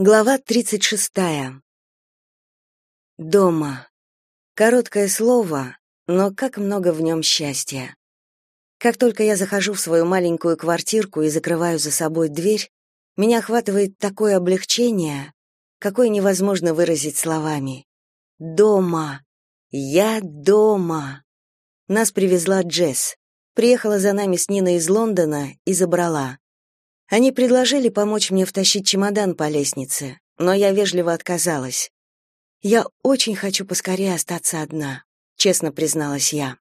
Глава 36. Дома. Короткое слово, но как много в нем счастья. Как только я захожу в свою маленькую квартирку и закрываю за собой дверь, меня охватывает такое облегчение, какое невозможно выразить словами. Дома. Я дома. Нас привезла Джесс. Приехала за нами с Ниной из Лондона и забрала. Они предложили помочь мне втащить чемодан по лестнице, но я вежливо отказалась. Я очень хочу поскорее остаться одна, честно призналась я.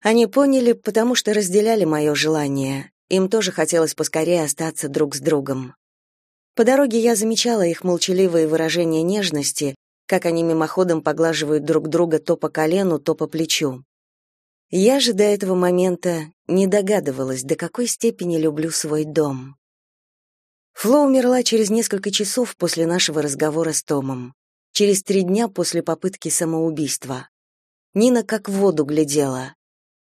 Они поняли, потому что разделяли мое желание. Им тоже хотелось поскорее остаться друг с другом. По дороге я замечала их молчаливые выражения нежности, как они мимоходом поглаживают друг друга то по колену, то по плечу. Я же до этого момента не догадывалась, до какой степени люблю свой дом. Фло умерла через несколько часов после нашего разговора с Томом, через три дня после попытки самоубийства. Нина как в воду глядела.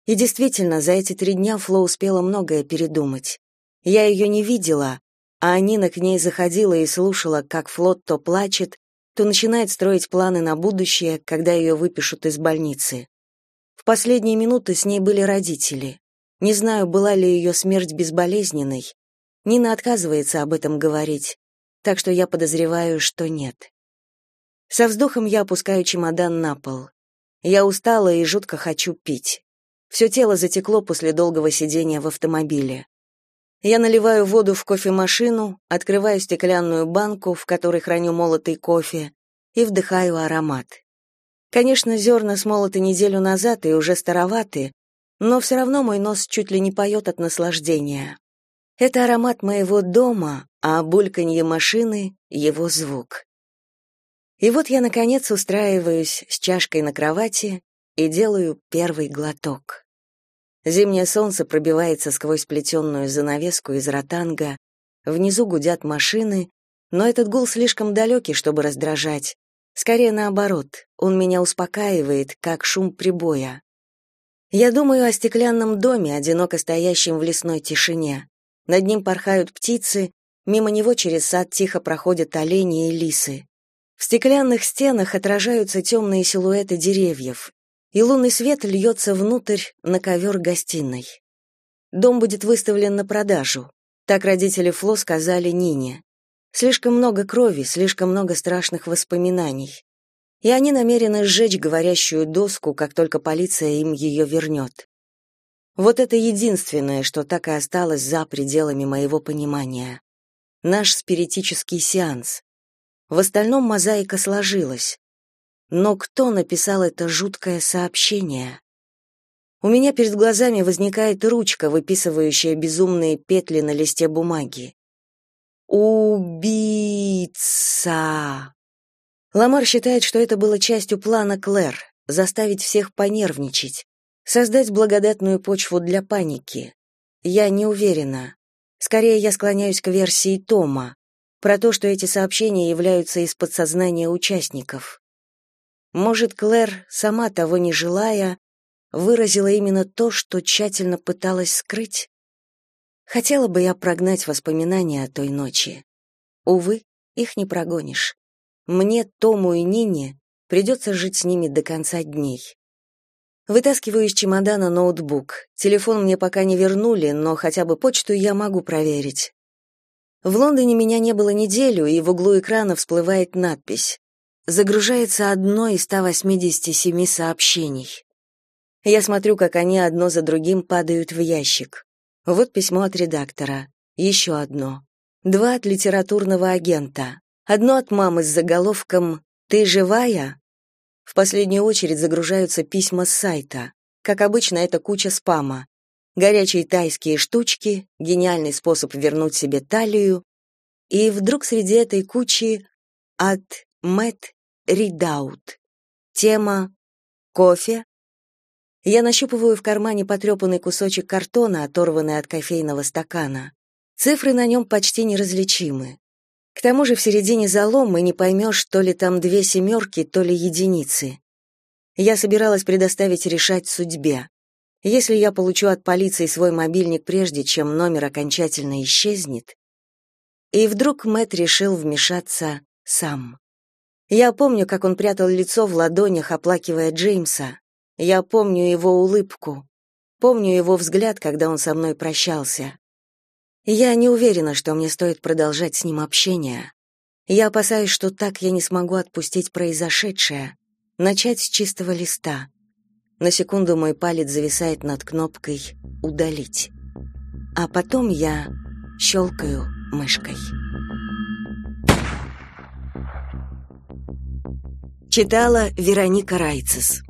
И действительно, за эти три дня Фло успела многое передумать. Я ее не видела, а Нина к ней заходила и слушала, как Фло то плачет, то начинает строить планы на будущее, когда ее выпишут из больницы. В последние минуты с ней были родители. Не знаю, была ли ее смерть безболезненной, Нина отказывается об этом говорить, так что я подозреваю, что нет. Со вздохом я опускаю чемодан на пол. Я устала и жутко хочу пить. Все тело затекло после долгого сидения в автомобиле. Я наливаю воду в кофемашину, открываю стеклянную банку, в которой храню молотый кофе, и вдыхаю аромат. Конечно, зерна смолоты неделю назад и уже староваты, но все равно мой нос чуть ли не поет от наслаждения. Это аромат моего дома, а бульканье машины — его звук. И вот я, наконец, устраиваюсь с чашкой на кровати и делаю первый глоток. Зимнее солнце пробивается сквозь плетенную занавеску из ротанга, внизу гудят машины, но этот гул слишком далекий, чтобы раздражать. Скорее наоборот, он меня успокаивает, как шум прибоя. Я думаю о стеклянном доме, одиноко стоящем в лесной тишине. Над ним порхают птицы, мимо него через сад тихо проходят олени и лисы. В стеклянных стенах отражаются темные силуэты деревьев, и лунный свет льется внутрь на ковер гостиной. Дом будет выставлен на продажу. Так родители Фло сказали Нине. Слишком много крови, слишком много страшных воспоминаний. И они намерены сжечь говорящую доску, как только полиция им ее вернет. Вот это единственное, что так и осталось за пределами моего понимания. Наш спиритический сеанс. В остальном мозаика сложилась. Но кто написал это жуткое сообщение? У меня перед глазами возникает ручка, выписывающая безумные петли на листе бумаги. Убийца. Ламар считает, что это было частью плана Клэр заставить всех понервничать, Создать благодатную почву для паники. Я не уверена. Скорее я склоняюсь к версии Тома, про то, что эти сообщения являются из подсознания участников. Может, Клэр, сама того не желая, выразила именно то, что тщательно пыталась скрыть? Хотела бы я прогнать воспоминания о той ночи. Увы, их не прогонишь. Мне, Тому и Нине придется жить с ними до конца дней. Вытаскиваю из чемодана ноутбук. Телефон мне пока не вернули, но хотя бы почту я могу проверить. В Лондоне меня не было неделю, и в углу экрана всплывает надпись. Загружается одно из 187 сообщений. Я смотрю, как они одно за другим падают в ящик. Вот письмо от редактора. Еще одно. Два от литературного агента. Одно от мамы с заголовком «Ты живая?» В последнюю очередь загружаются письма с сайта. Как обычно, это куча спама. Горячие тайские штучки, гениальный способ вернуть себе талию. И вдруг среди этой кучи от Мэтт Ридаут. Тема «Кофе». Я нащупываю в кармане потрепанный кусочек картона, оторванный от кофейного стакана. Цифры на нем почти неразличимы. К тому же в середине залома не поймешь, то ли там две семерки, то ли единицы. Я собиралась предоставить решать судьбе. Если я получу от полиции свой мобильник прежде, чем номер окончательно исчезнет, И вдруг Мэт решил вмешаться сам. Я помню, как он прятал лицо в ладонях, оплакивая Джеймса. Я помню его улыбку. Помню его взгляд, когда он со мной прощался. Я не уверена, что мне стоит продолжать с ним общение. Я опасаюсь, что так я не смогу отпустить произошедшее, начать с чистого листа. На секунду мой палец зависает над кнопкой «Удалить». А потом я щелкаю мышкой. Читала Вероника Райцес.